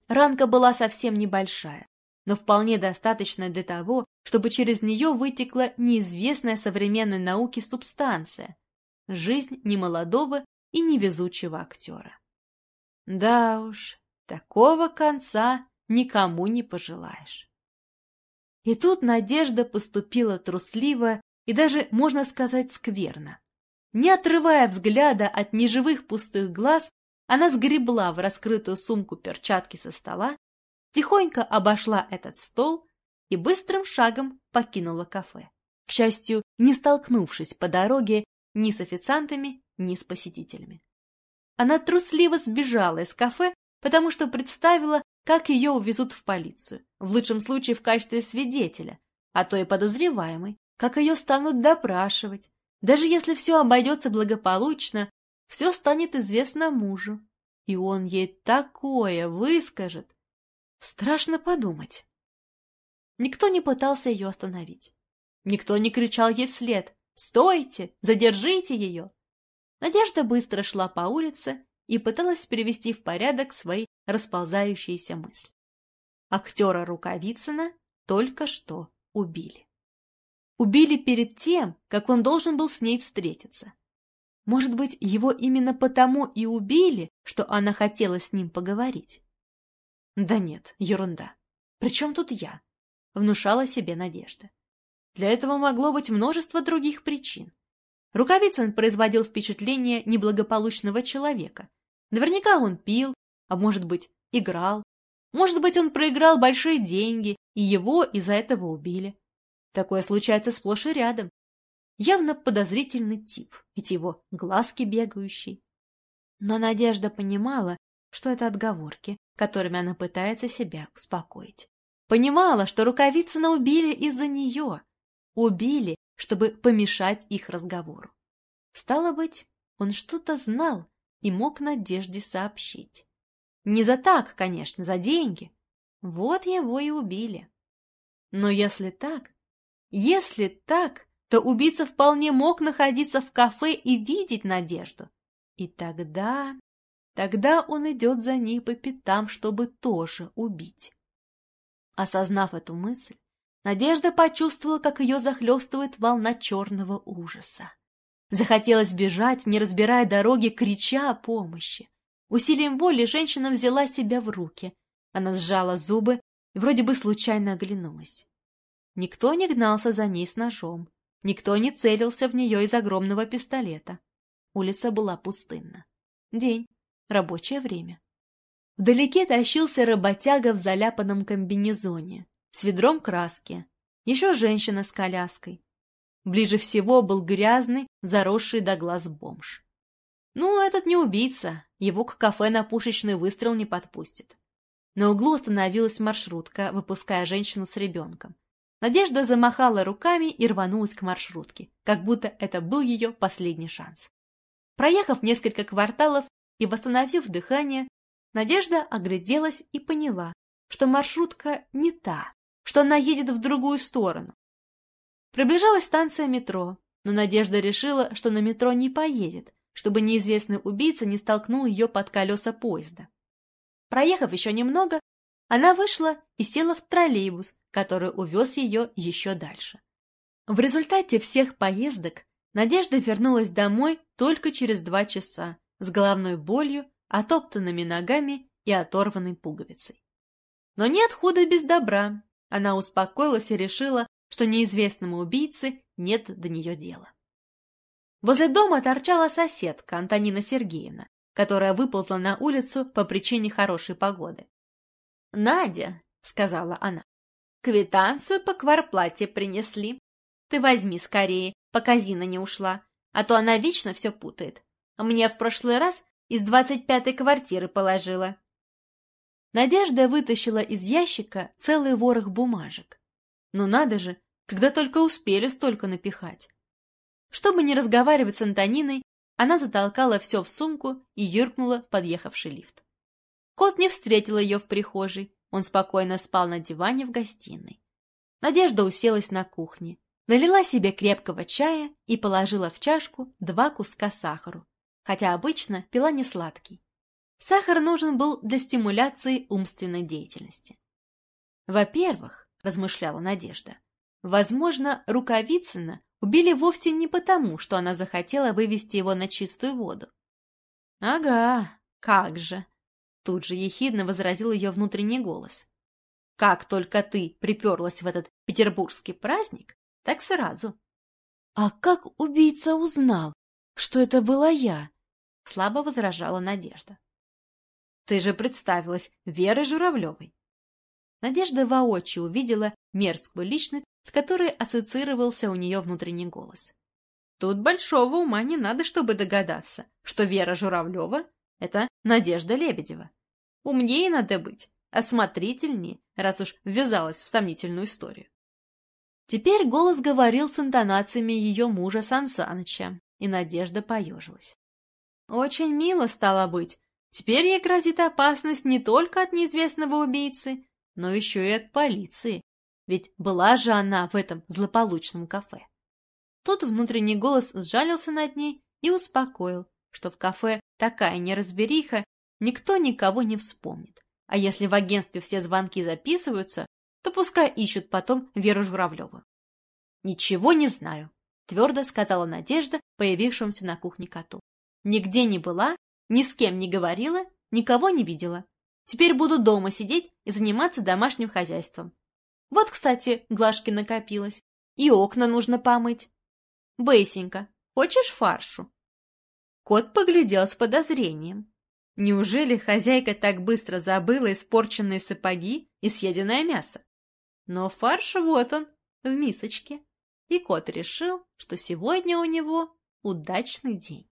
Ранка была совсем небольшая, но вполне достаточная для того, чтобы через нее вытекла неизвестная современной науке субстанция – жизнь немолодого и невезучего актера. Да уж, такого конца никому не пожелаешь. И тут Надежда поступила трусливо и даже, можно сказать, скверно. Не отрывая взгляда от неживых пустых глаз, она сгребла в раскрытую сумку перчатки со стола, тихонько обошла этот стол и быстрым шагом покинула кафе. К счастью, не столкнувшись по дороге ни с официантами, ни с посетителями. Она трусливо сбежала из кафе, потому что представила, как ее увезут в полицию, в лучшем случае в качестве свидетеля, а то и подозреваемой, как ее станут допрашивать, даже если все обойдется благополучно, все станет известно мужу, и он ей такое выскажет. Страшно подумать. Никто не пытался ее остановить. Никто не кричал ей вслед «Стойте! Задержите ее!». Надежда быстро шла по улице и пыталась привести в порядок свои расползающиеся мысли. Актера Рукавицына только что убили. Убили перед тем, как он должен был с ней встретиться. Может быть, его именно потому и убили, что она хотела с ним поговорить? Да нет, ерунда. Причем тут я? Внушала себе надежда. Для этого могло быть множество других причин. Рукавицын производил впечатление неблагополучного человека. Наверняка он пил, а может быть, играл. Может быть, он проиграл большие деньги, и его из-за этого убили. Такое случается сплошь и рядом. Явно подозрительный тип, эти его глазки бегающие. Но Надежда понимала, что это отговорки, которыми она пытается себя успокоить. Понимала, что Рукавицына убили из-за нее. Убили, чтобы помешать их разговору. Стало быть, он что-то знал и мог Надежде сообщить. Не за так, конечно, за деньги. Вот его и убили. Но если так, если так, то убийца вполне мог находиться в кафе и видеть Надежду. И тогда... Тогда он идет за ней по пятам, чтобы тоже убить. Осознав эту мысль, Надежда почувствовала, как ее захлестывает волна черного ужаса. Захотелось бежать, не разбирая дороги, крича о помощи. Усилием воли женщина взяла себя в руки. Она сжала зубы и вроде бы случайно оглянулась. Никто не гнался за ней с ножом. Никто не целился в нее из огромного пистолета. Улица была пустынна. День. Рабочее время. Вдалеке тащился работяга в заляпанном комбинезоне, с ведром краски. Еще женщина с коляской. Ближе всего был грязный, заросший до глаз бомж. Ну, этот не убийца, его к кафе на пушечный выстрел не подпустит. На углу остановилась маршрутка, выпуская женщину с ребенком. Надежда замахала руками и рванулась к маршрутке, как будто это был ее последний шанс. Проехав несколько кварталов и восстановив дыхание, Надежда огляделась и поняла, что маршрутка не та, что она едет в другую сторону. Приближалась станция метро, но Надежда решила, что на метро не поедет, чтобы неизвестный убийца не столкнул ее под колеса поезда. Проехав еще немного, она вышла и села в троллейбус, который увез ее еще дальше. В результате всех поездок Надежда вернулась домой только через два часа с головной болью, отоптанными ногами и оторванной пуговицей. Но нет худа без добра. Она успокоилась и решила, что неизвестному убийце нет до нее дела. Возле дома торчала соседка Антонина Сергеевна, которая выползла на улицу по причине хорошей погоды. «Надя», — сказала она, — «квитанцию по кварплате принесли. Ты возьми скорее, пока Зина не ушла, а то она вечно все путает. Мне в прошлый раз из двадцать пятой квартиры положила». Надежда вытащила из ящика целый ворох бумажек. Ну надо же, когда только успели столько напихать. Чтобы не разговаривать с Антониной, она затолкала все в сумку и юркнула в подъехавший лифт. Кот не встретил ее в прихожей, он спокойно спал на диване в гостиной. Надежда уселась на кухне, налила себе крепкого чая и положила в чашку два куска сахару, хотя обычно пила не сладкий. Сахар нужен был для стимуляции умственной деятельности. Во-первых, размышляла Надежда, возможно, Рукавицына убили вовсе не потому, что она захотела вывести его на чистую воду. Ага, как же! Тут же ехидно возразил ее внутренний голос. Как только ты приперлась в этот петербургский праздник, так сразу. А как убийца узнал, что это была я? Слабо возражала Надежда. Ты же представилась Верой Журавлевой. Надежда воочию увидела мерзкую личность, с которой ассоциировался у нее внутренний голос. Тут большого ума не надо, чтобы догадаться, что Вера Журавлева — это Надежда Лебедева. Умнее надо быть, осмотрительнее, раз уж ввязалась в сомнительную историю. Теперь голос говорил с интонациями ее мужа Сансаныча, и Надежда поежилась. Очень мило стало быть. Теперь ей грозит опасность не только от неизвестного убийцы, но еще и от полиции, ведь была же она в этом злополучном кафе. Тут внутренний голос сжалился над ней и успокоил, что в кафе такая неразбериха, никто никого не вспомнит. А если в агентстве все звонки записываются, то пускай ищут потом Веру Журавлеву. «Ничего не знаю», — твердо сказала Надежда, появившемуся на кухне коту. «Нигде не была, ни с кем не говорила, никого не видела. Теперь буду дома сидеть и заниматься домашним хозяйством. Вот, кстати, глажки накопилось. И окна нужно помыть. Бейсенька, хочешь фаршу?» Кот поглядел с подозрением. Неужели хозяйка так быстро забыла испорченные сапоги и съеденное мясо? Но фарш вот он, в мисочке. И кот решил, что сегодня у него удачный день.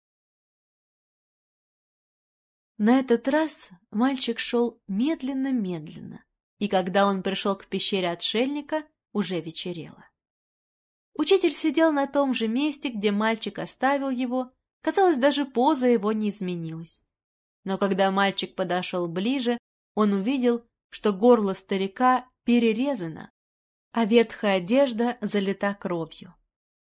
На этот раз мальчик шел медленно-медленно, и когда он пришел к пещере отшельника, уже вечерело. Учитель сидел на том же месте, где мальчик оставил его, казалось, даже поза его не изменилась. Но когда мальчик подошел ближе, он увидел, что горло старика перерезано, а ветхая одежда залита кровью.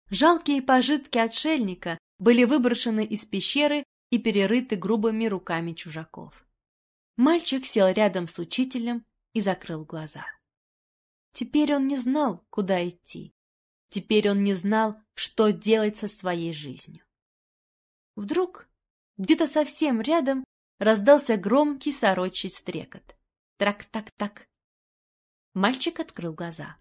Жалкие пожитки отшельника были выброшены из пещеры и перерыты грубыми руками чужаков. Мальчик сел рядом с учителем и закрыл глаза. Теперь он не знал, куда идти. Теперь он не знал, что делать со своей жизнью. Вдруг где-то совсем рядом раздался громкий сорочий стрекот. Трак-так-так. Мальчик открыл глаза.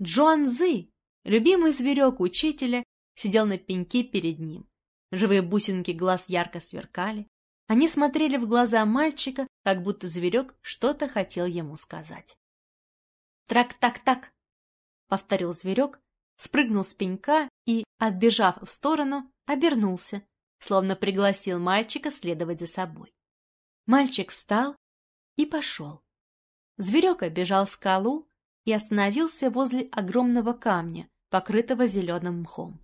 Джоан Зы, любимый зверек учителя, сидел на пеньке перед ним. Живые бусинки глаз ярко сверкали. Они смотрели в глаза мальчика, как будто зверек что-то хотел ему сказать. «Трак-так-так!» — повторил зверек, спрыгнул с пенька и, отбежав в сторону, обернулся, словно пригласил мальчика следовать за собой. Мальчик встал и пошел. Зверек обежал скалу и остановился возле огромного камня, покрытого зеленым мхом.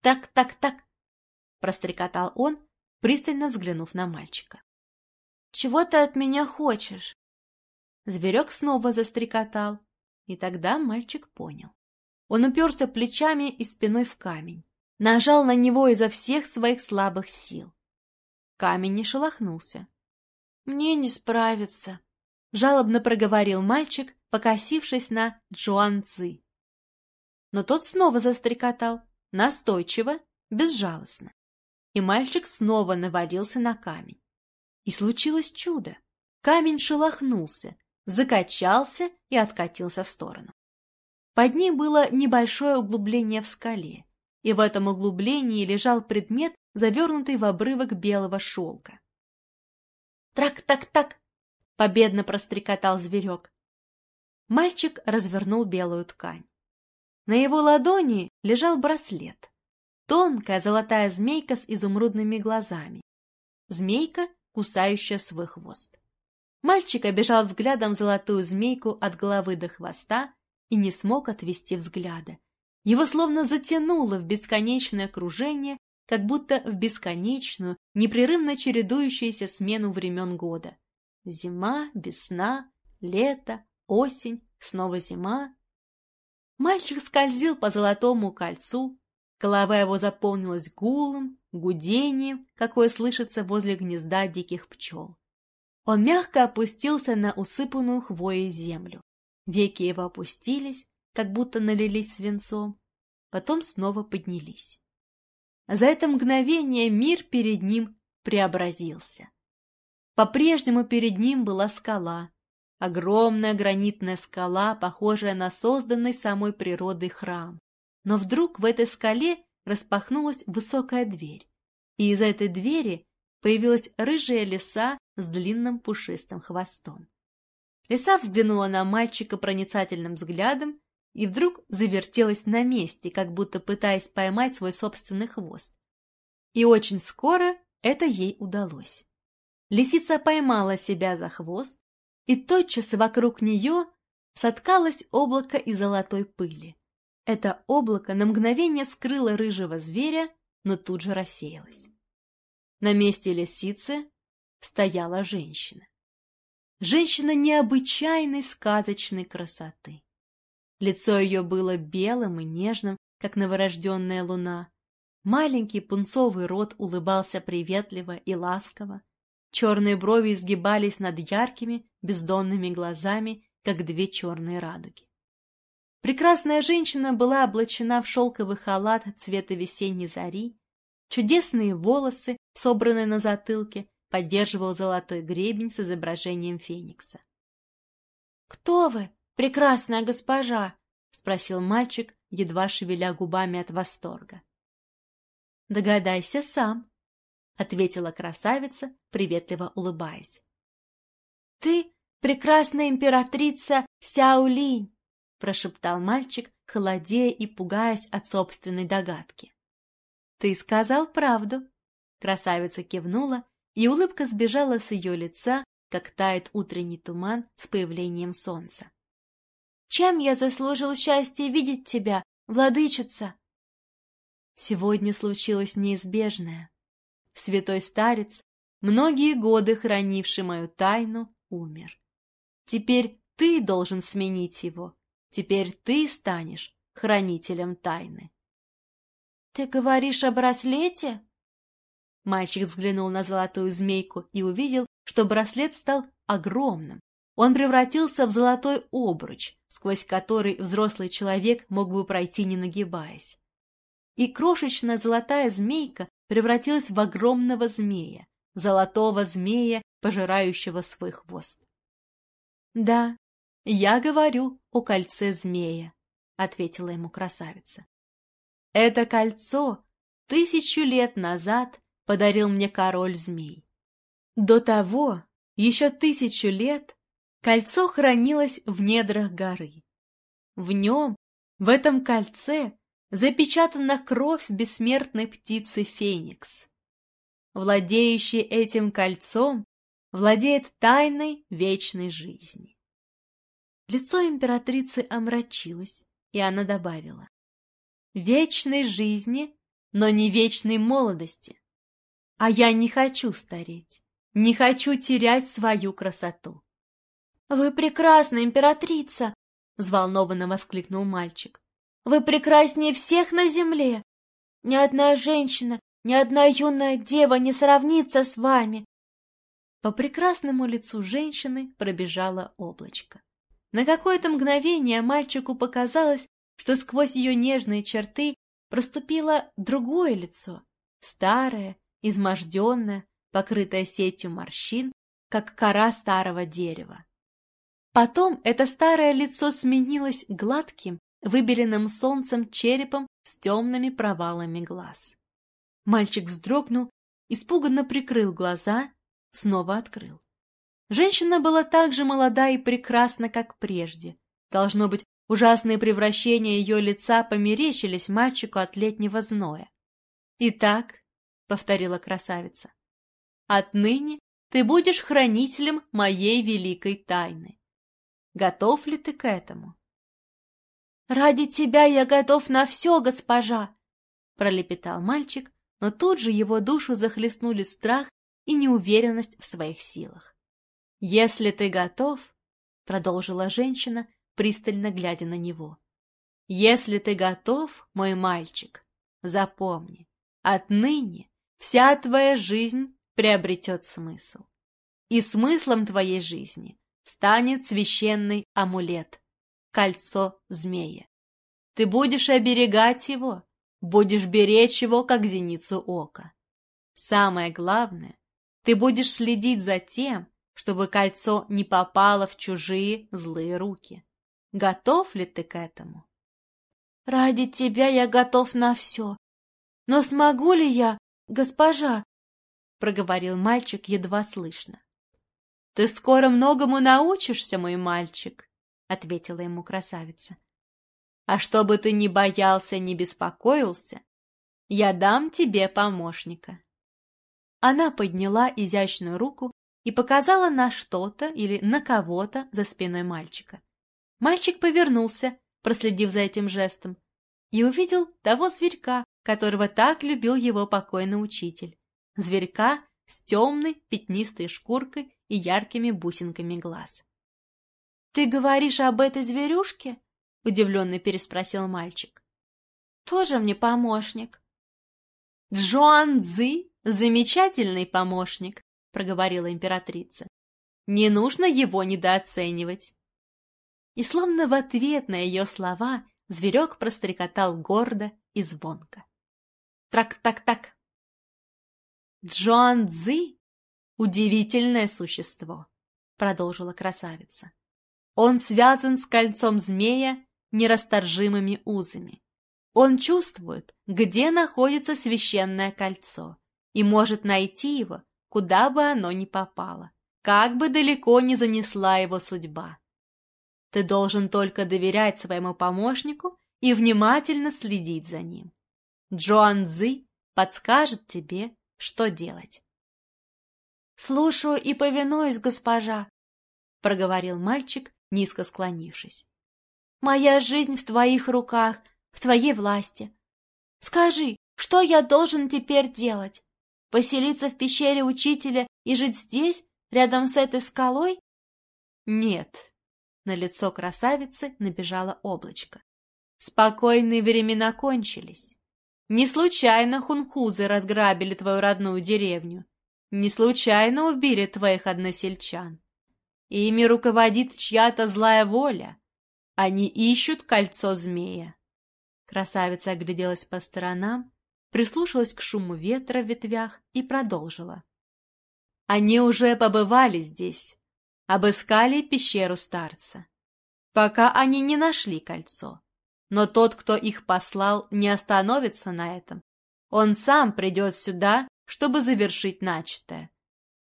«Так-так-так!» — прострекотал он, пристально взглянув на мальчика. «Чего ты от меня хочешь?» Зверек снова застрекотал, и тогда мальчик понял. Он уперся плечами и спиной в камень нажал на него изо всех своих слабых сил. Камень не шелохнулся. «Мне не справиться», — жалобно проговорил мальчик, покосившись на Джуан Цзы. Но тот снова застрекотал, настойчиво, безжалостно. И мальчик снова наводился на камень. И случилось чудо. Камень шелохнулся, закачался и откатился в сторону. Под ним было небольшое углубление в скале, и в этом углублении лежал предмет, завернутый в обрывок белого шелка. «Трак-так-так!» — победно прострекотал зверек. Мальчик развернул белую ткань. На его ладони лежал браслет. Тонкая золотая змейка с изумрудными глазами. Змейка, кусающая свой хвост. Мальчик обежал взглядом золотую змейку от головы до хвоста и не смог отвести взгляда. Его словно затянуло в бесконечное окружение, как будто в бесконечную, непрерывно чередующуюся смену времен года. Зима, весна, лето, осень, снова зима. Мальчик скользил по золотому кольцу, голова его заполнилась гулом, гудением, какое слышится возле гнезда диких пчел. Он мягко опустился на усыпанную хвоей землю. Веки его опустились, как будто налились свинцом, потом снова поднялись. За это мгновение мир перед ним преобразился. По-прежнему перед ним была скала, огромная гранитная скала, похожая на созданный самой природой храм. Но вдруг в этой скале распахнулась высокая дверь, и из этой двери появилась рыжая лиса с длинным пушистым хвостом. Лиса взглянула на мальчика проницательным взглядом и вдруг завертелась на месте, как будто пытаясь поймать свой собственный хвост. И очень скоро это ей удалось. Лисица поймала себя за хвост, и тотчас вокруг нее соткалось облако из золотой пыли. Это облако на мгновение скрыло рыжего зверя, но тут же рассеялось. На месте лисицы стояла женщина. Женщина необычайной сказочной красоты. Лицо ее было белым и нежным, как новорожденная луна. Маленький пунцовый рот улыбался приветливо и ласково. Черные брови изгибались над яркими, бездонными глазами, как две черные радуги. Прекрасная женщина была облачена в шелковый халат цвета весенней зари. Чудесные волосы, собранные на затылке, поддерживал золотой гребень с изображением феникса. — Кто вы? Прекрасная госпожа? — спросил мальчик, едва шевеля губами от восторга. — Догадайся сам, — ответила красавица, приветливо улыбаясь. — Ты прекрасная императрица Сяолинь, — прошептал мальчик, холодея и пугаясь от собственной догадки. — Ты сказал правду, — красавица кивнула, и улыбка сбежала с ее лица, как тает утренний туман с появлением солнца. Чем я заслужил счастье видеть тебя, владычица? Сегодня случилось неизбежное. Святой старец, многие годы хранивший мою тайну, умер. Теперь ты должен сменить его. Теперь ты станешь хранителем тайны. — Ты говоришь о браслете? Мальчик взглянул на золотую змейку и увидел, что браслет стал огромным. Он превратился в золотой обруч, сквозь который взрослый человек мог бы пройти, не нагибаясь. И крошечная золотая змейка превратилась в огромного змея, золотого змея, пожирающего свой хвост. — Да, я говорю о кольце змея, — ответила ему красавица. — Это кольцо тысячу лет назад подарил мне король змей. До того, еще тысячу лет, Кольцо хранилось в недрах горы. В нем, в этом кольце, запечатана кровь бессмертной птицы Феникс. Владеющий этим кольцом владеет тайной вечной жизни. Лицо императрицы омрачилось, и она добавила. Вечной жизни, но не вечной молодости. А я не хочу стареть, не хочу терять свою красоту. «Вы прекрасна, императрица!» — взволнованно воскликнул мальчик. «Вы прекраснее всех на земле! Ни одна женщина, ни одна юная дева не сравнится с вами!» По прекрасному лицу женщины пробежало облачко. На какое-то мгновение мальчику показалось, что сквозь ее нежные черты проступило другое лицо, старое, изможденное, покрытое сетью морщин, как кора старого дерева. Потом это старое лицо сменилось гладким, выбеленным солнцем черепом с темными провалами глаз. Мальчик вздрогнул, испуганно прикрыл глаза, снова открыл. Женщина была так же молода и прекрасна, как прежде. Должно быть, ужасные превращения ее лица померещились мальчику от летнего зноя. «Итак», — повторила красавица, — «отныне ты будешь хранителем моей великой тайны. Готов ли ты к этому? «Ради тебя я готов на все, госпожа!» — пролепетал мальчик, но тут же его душу захлестнули страх и неуверенность в своих силах. «Если ты готов, — продолжила женщина, пристально глядя на него, — если ты готов, мой мальчик, запомни, отныне вся твоя жизнь приобретет смысл. И смыслом твоей жизни станет священный амулет, кольцо змея. Ты будешь оберегать его, будешь беречь его, как зеницу ока. Самое главное, ты будешь следить за тем, чтобы кольцо не попало в чужие злые руки. Готов ли ты к этому? Ради тебя я готов на все. Но смогу ли я, госпожа? Проговорил мальчик едва слышно. Ты скоро многому научишься, мой мальчик, ответила ему красавица. А чтобы ты не боялся, не беспокоился, я дам тебе помощника. Она подняла изящную руку и показала на что-то или на кого-то за спиной мальчика. Мальчик повернулся, проследив за этим жестом, и увидел того зверька, которого так любил его покойный учитель. Зверька с темной пятнистой шкуркой и яркими бусинками глаз. — Ты говоришь об этой зверюшке? — удивленно переспросил мальчик. — Тоже мне помощник. — Джоан Цзи — замечательный помощник, проговорила императрица. «Не нужно его недооценивать». И словно в ответ на ее слова зверек прострекотал гордо и звонко. Трак-так-так. Джоан Цзи — удивительное существо, продолжила красавица. Он связан с кольцом змея нерасторжимыми узами. Он чувствует, где находится священное кольцо, и может найти его куда бы оно ни попало, как бы далеко ни занесла его судьба. Ты должен только доверять своему помощнику и внимательно следить за ним. Джоан Цзи подскажет тебе, что делать. — Слушаю и повинуюсь, госпожа, — проговорил мальчик, низко склонившись. — Моя жизнь в твоих руках, в твоей власти. Скажи, что я должен теперь делать? Поселиться в пещере учителя и жить здесь, рядом с этой скалой? Нет. На лицо красавицы набежало облачко. Спокойные времена кончились. Не случайно хунхузы разграбили твою родную деревню. Не случайно убили твоих односельчан. Ими руководит чья-то злая воля. Они ищут кольцо змея. Красавица огляделась по сторонам, прислушалась к шуму ветра в ветвях и продолжила. Они уже побывали здесь, обыскали пещеру старца. Пока они не нашли кольцо. Но тот, кто их послал, не остановится на этом. Он сам придет сюда, чтобы завершить начатое.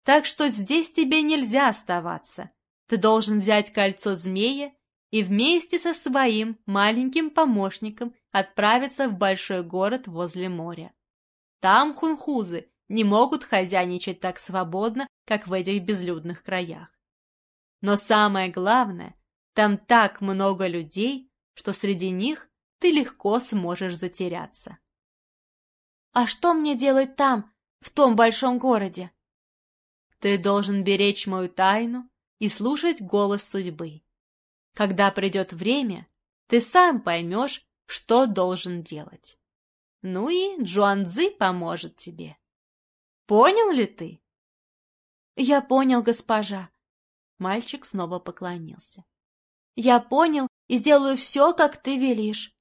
Так что здесь тебе нельзя оставаться. Ты должен взять кольцо змея и вместе со своим маленьким помощником отправиться в большой город возле моря. Там хунхузы не могут хозяйничать так свободно, как в этих безлюдных краях. Но самое главное, там так много людей, что среди них ты легко сможешь затеряться. А что мне делать там, в том большом городе? Ты должен беречь мою тайну и слушать голос судьбы. Когда придет время, ты сам поймешь, что должен делать. Ну и Джуанзы поможет тебе. Понял ли ты? Я понял, госпожа. Мальчик снова поклонился. Я понял и сделаю все, как ты велишь.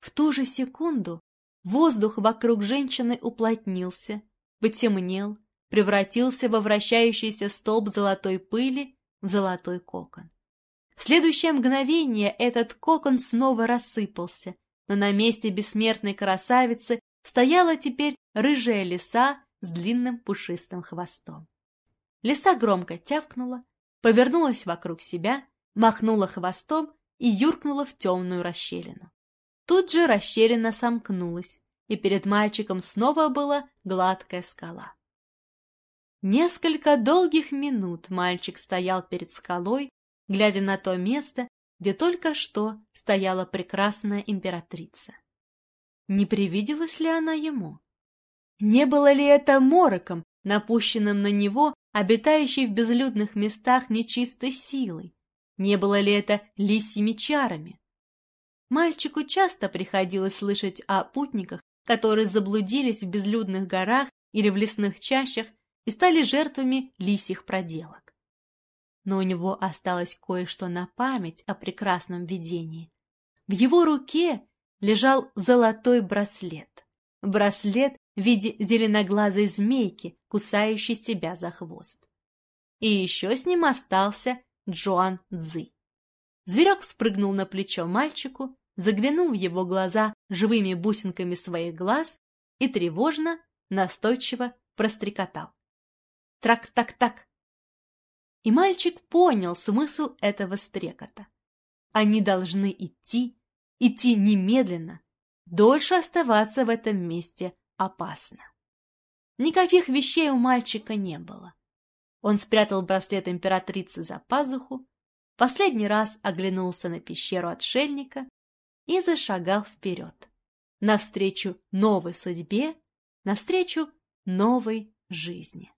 В ту же секунду воздух вокруг женщины уплотнился, потемнел, превратился во вращающийся столб золотой пыли в золотой кокон. В следующее мгновение этот кокон снова рассыпался, но на месте бессмертной красавицы стояла теперь рыжая лиса с длинным пушистым хвостом. Лиса громко тявкнула, повернулась вокруг себя, махнула хвостом и юркнула в темную расщелину. Тут же расщелина сомкнулась, и перед мальчиком снова была гладкая скала. Несколько долгих минут мальчик стоял перед скалой, глядя на то место, где только что стояла прекрасная императрица. Не привиделась ли она ему? Не было ли это мороком, напущенным на него, обитающей в безлюдных местах нечистой силой? Не было ли это лисьими чарами? Мальчику часто приходилось слышать о путниках, которые заблудились в безлюдных горах или в лесных чащах и стали жертвами лисьих проделок. Но у него осталось кое-что на память о прекрасном видении. В его руке лежал золотой браслет. Браслет в виде зеленоглазой змейки, кусающей себя за хвост. И еще с ним остался Джоан Цзы. Зверек спрыгнул на плечо мальчику, заглянул в его глаза живыми бусинками своих глаз и тревожно, настойчиво прострекотал. Трак-так-так. И мальчик понял смысл этого стрекота. Они должны идти, идти немедленно. Дольше оставаться в этом месте опасно. Никаких вещей у мальчика не было. Он спрятал браслет императрицы за пазуху, последний раз оглянулся на пещеру отшельника и зашагал вперед, навстречу новой судьбе, навстречу новой жизни.